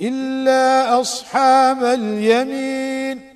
إلا أصحاب اليمين.